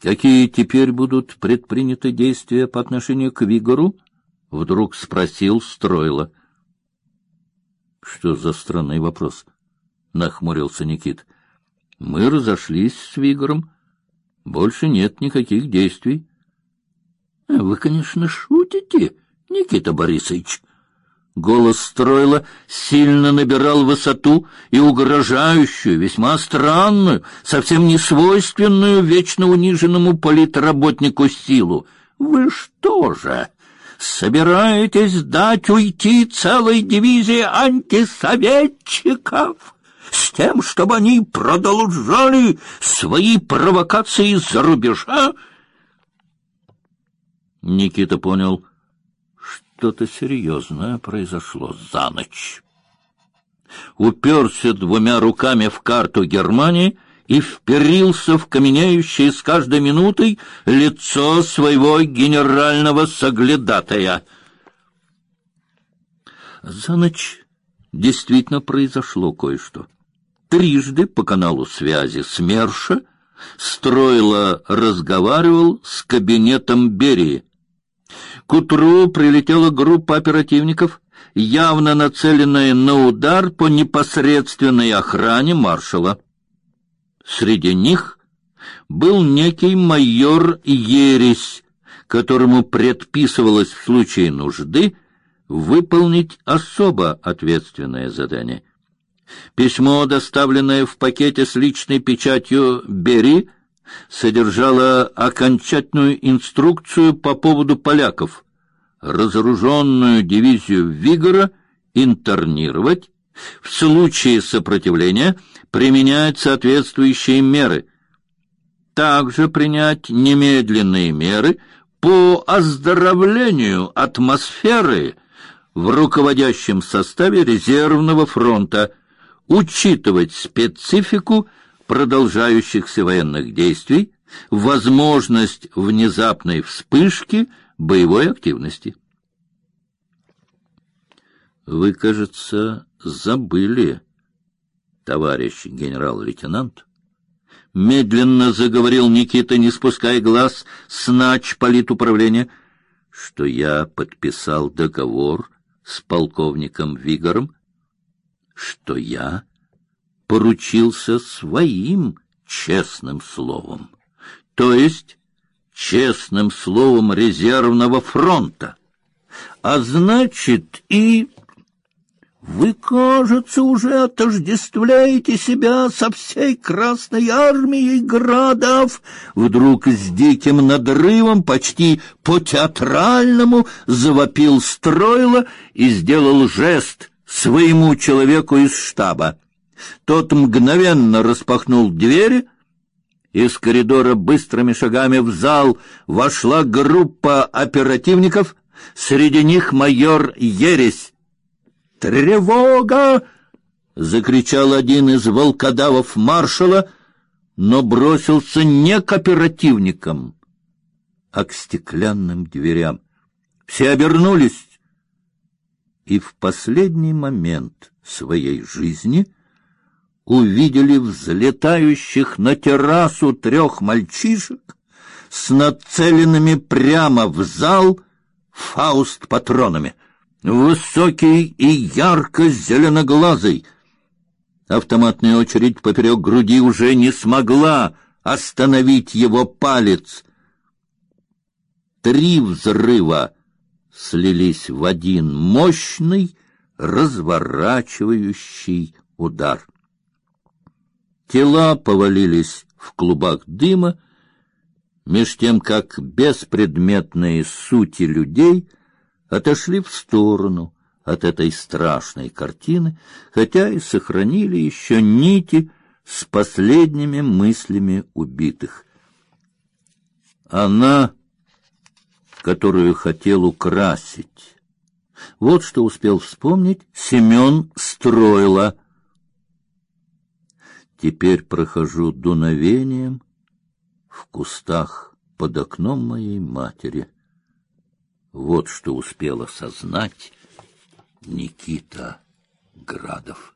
Какие теперь будут предприняты действия по отношению к Вигору? Вдруг спросил Стройло. Что за странный вопрос? Нахмурился Никит. Мы разошлись с Вигором. Больше нет никаких действий. Вы, конечно, шутите, Никита Борисович. Голос Стройла сильно набирал высоту и угрожающую, весьма странную, совсем не свойственную вечно униженному политработнику силу. Вы что же, собираетесь дать уйти целой дивизии антисоветчиков с тем, чтобы они продолжали свои провокации за рубежа? Никита понял, что-то серьезное произошло за ночь. Уперся двумя руками в карту Германии и вперился в каменеющее с каждой минутой лицо своего генерального соглядатая. За ночь действительно произошло кое-что. Трижды по каналу связи СМЕРШа Стройло разговаривал с кабинетом Берии. К утру прилетела группа оперативников, явно нацеленная на удар по непосредственной охране маршала. Среди них был некий майор Ересь, которому предписывалось в случае нужды выполнить особо ответственное задание. Письмо, доставленное в пакете с личной печатью Бери, содержало окончательную инструкцию по поводу поляков, разоруженную дивизию Вигора интернировать, в случае сопротивления применять соответствующие меры, также принять немедленные меры по оздоровлению атмосферы в руководящем составе резервного фронта, учитывать специфику продолжающихся военных действий, возможность внезапной вспышки боевой активности. Вы, кажется, забыли, товарищ генерал-лейтенант, медленно заговорил Никита, не спуская глаз с нач политуправления, что я подписал договор с полковником Вигором, что я поручился своим честным словом, то есть честным словом резервного фронта. А значит, и вы, кажется, уже отождествляете себя со всей Красной Армией градов. Вдруг с диким надрывом, почти по-театральному, завопил Стройло и сделал жест своему человеку из штаба. Тот мгновенно распахнул двери. Из коридора быстрыми шагами в зал вошла группа оперативников, среди них майор Ересь. «Тревога!» — закричал один из волкодавов маршала, но бросился не к оперативникам, а к стеклянным дверям. Все обернулись, и в последний момент своей жизни — увидели взлетающих на террасу трех мальчишек с нацеленными прямо в зал фауст-патронами. Высокий и ярко-зеленоглазый. Автоматная очередь поперек груди уже не смогла остановить его палец. Три взрыва слились в один мощный, разворачивающий удар. Тела повалились в клубах дыма, меж тем как беспредметные сути людей отошли в сторону от этой страшной картины, хотя и сохранили еще нити с последними мыслями убитых. Она, которую хотел украсить, вот что успел вспомнить Семен Стройло — Теперь прохожу дуновением в кустах под окном моей матери. Вот что успел осознать Никита Градов.